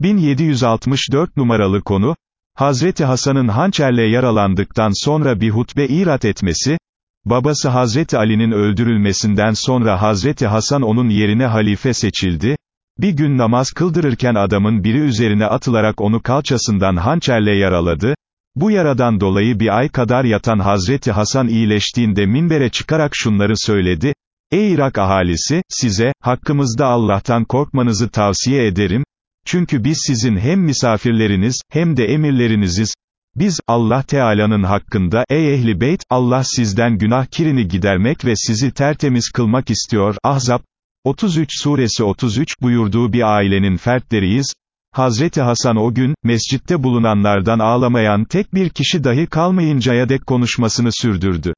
1764 numaralı konu, Hazreti Hasan'ın hançerle yaralandıktan sonra bir hutbe irat etmesi, babası Hazreti Ali'nin öldürülmesinden sonra Hazreti Hasan onun yerine halife seçildi, bir gün namaz kıldırırken adamın biri üzerine atılarak onu kalçasından hançerle yaraladı, bu yaradan dolayı bir ay kadar yatan Hazreti Hasan iyileştiğinde minbere çıkarak şunları söyledi, Ey Irak ahalisi, size, hakkımızda Allah'tan korkmanızı tavsiye ederim, çünkü biz sizin hem misafirleriniz, hem de emirleriniziz, biz, Allah Teala'nın hakkında, ey ehli beyt, Allah sizden günah kirini gidermek ve sizi tertemiz kılmak istiyor, Ahzab, 33 suresi 33 buyurduğu bir ailenin fertleriyiz, Hazreti Hasan o gün, mescitte bulunanlardan ağlamayan tek bir kişi dahi kalmayıncaya dek konuşmasını sürdürdü.